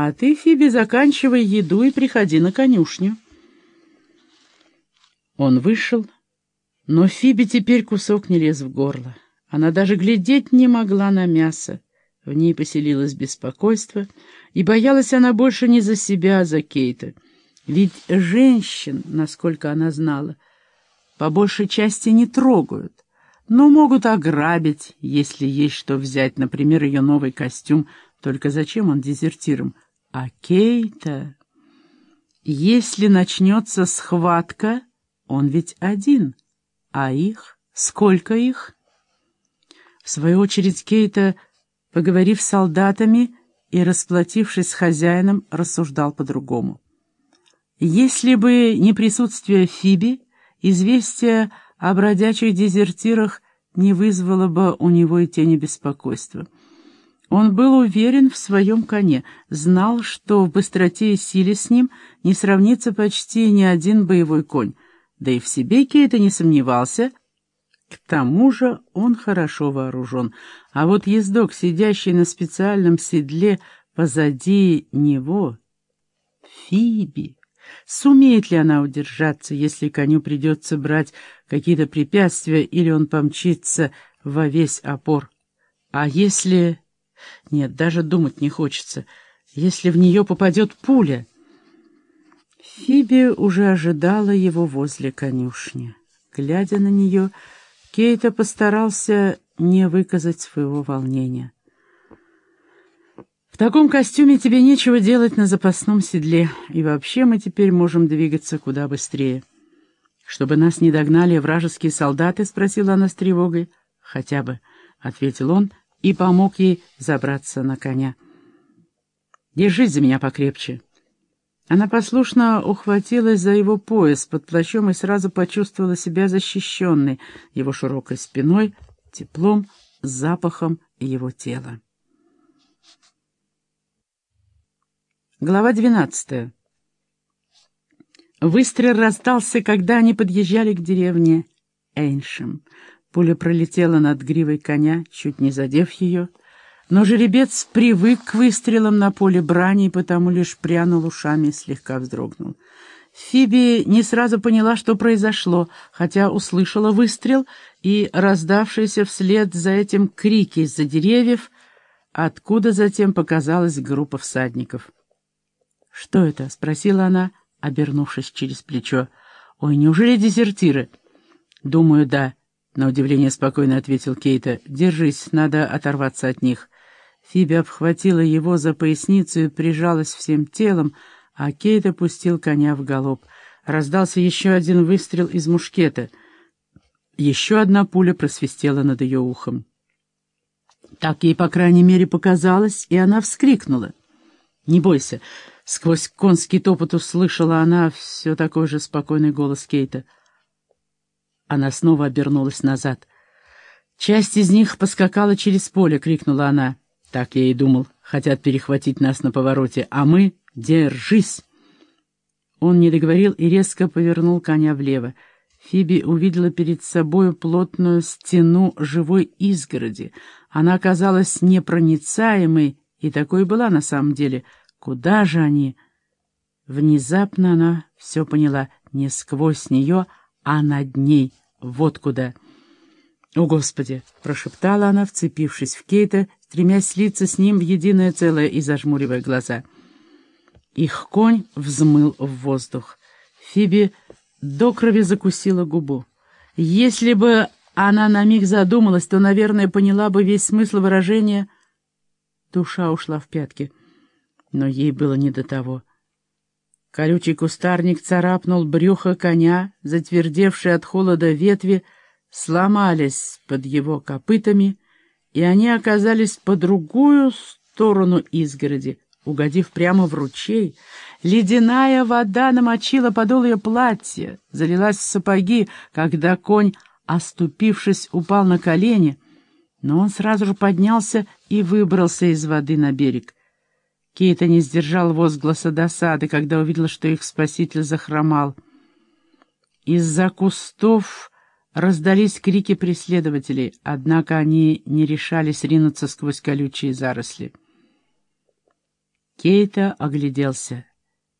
А ты, Фиби, заканчивай еду и приходи на конюшню. Он вышел, но Фиби теперь кусок не лез в горло. Она даже глядеть не могла на мясо. В ней поселилось беспокойство, и боялась она больше не за себя, а за Кейта. Ведь женщин, насколько она знала, по большей части не трогают, но могут ограбить, если есть что взять, например, ее новый костюм. Только зачем он дезертиром? А Кейта... Если начнется схватка, он ведь один, а их... Сколько их? В свою очередь Кейта, поговорив с солдатами и расплатившись с хозяином, рассуждал по-другому. Если бы не присутствие Фиби, известие о бродячих дезертирах не вызвало бы у него и тени беспокойства. Он был уверен в своем коне, знал, что в быстроте и силе с ним не сравнится почти ни один боевой конь, да и в себе Кейта не сомневался. К тому же он хорошо вооружен, а вот ездок, сидящий на специальном седле позади него, Фиби... Сумеет ли она удержаться, если коню придется брать какие-то препятствия, или он помчится во весь опор? А если... Нет, даже думать не хочется. Если в нее попадет пуля... Фиби уже ожидала его возле конюшни. Глядя на нее, Кейта постарался не выказать своего волнения. В таком костюме тебе нечего делать на запасном седле, и вообще мы теперь можем двигаться куда быстрее. Чтобы нас не догнали вражеские солдаты, спросила она с тревогой. Хотя бы, — ответил он и помог ей забраться на коня. Держись за меня покрепче. Она послушно ухватилась за его пояс под плащом и сразу почувствовала себя защищенной его широкой спиной, теплом, запахом его тела. Глава двенадцатая. Выстрел раздался, когда они подъезжали к деревне Эйншем. Пуля пролетела над гривой коня, чуть не задев ее, но жеребец привык к выстрелам на поле брани и потому лишь прянул ушами и слегка вздрогнул. Фиби не сразу поняла, что произошло, хотя услышала выстрел и раздавшиеся вслед за этим крики из-за деревьев, откуда затем показалась группа всадников. «Что это?» — спросила она, обернувшись через плечо. «Ой, неужели дезертиры?» «Думаю, да», — на удивление спокойно ответил Кейта. «Держись, надо оторваться от них». Фиби обхватила его за поясницу и прижалась всем телом, а Кейт опустил коня в галоп. Раздался еще один выстрел из мушкета. Еще одна пуля просвистела над ее ухом. Так ей, по крайней мере, показалось, и она вскрикнула. «Не бойся, Сквозь конский топот услышала она все такой же спокойный голос Кейта. Она снова обернулась назад. «Часть из них поскакала через поле!» — крикнула она. Так я и думал. Хотят перехватить нас на повороте. А мы... Держись! Он не договорил и резко повернул коня влево. Фиби увидела перед собой плотную стену живой изгороди. Она оказалась непроницаемой, и такой была на самом деле — Куда же они? Внезапно она все поняла. Не сквозь нее, а над ней. Вот куда. «О, Господи!» — прошептала она, вцепившись в Кейта, стремясь слиться с ним в единое целое и зажмуривая глаза. Их конь взмыл в воздух. Фиби до крови закусила губу. Если бы она на миг задумалась, то, наверное, поняла бы весь смысл выражения. Душа ушла в пятки но ей было не до того. Колючий кустарник царапнул брюхо коня, затвердевшие от холода ветви сломались под его копытами, и они оказались по другую сторону изгороди, угодив прямо в ручей. Ледяная вода намочила подол ее платья, залилась в сапоги, когда конь, оступившись, упал на колени, но он сразу же поднялся и выбрался из воды на берег. Кейта не сдержал возгласа досады, когда увидел, что их спаситель захромал. Из-за кустов раздались крики преследователей, однако они не решались ринуться сквозь колючие заросли. Кейта огляделся.